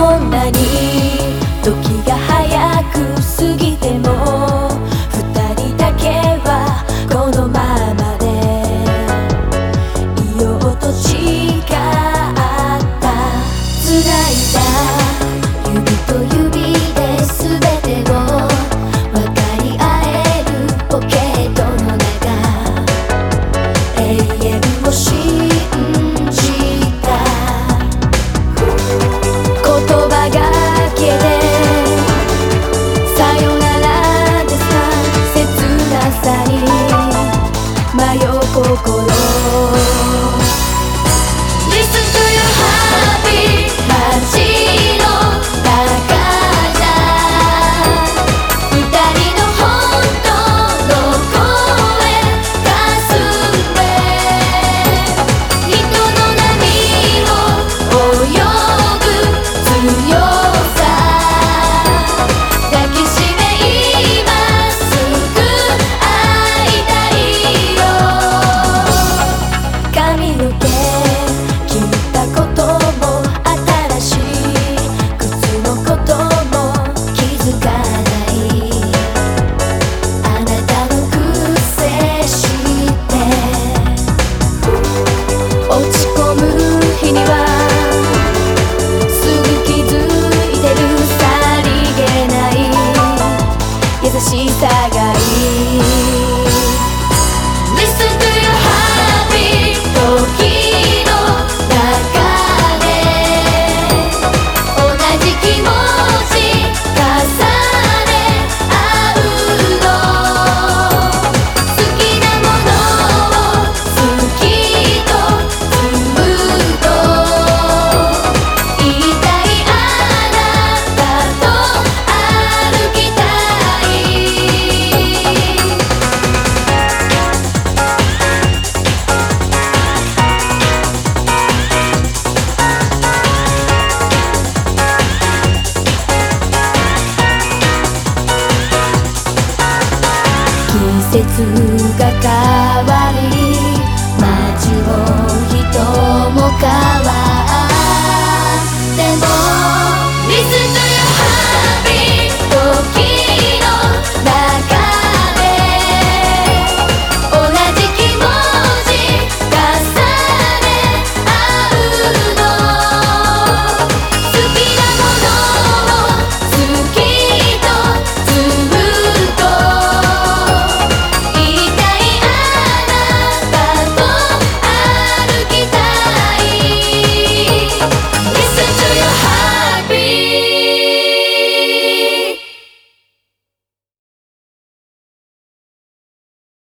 넌 しさ節が変わ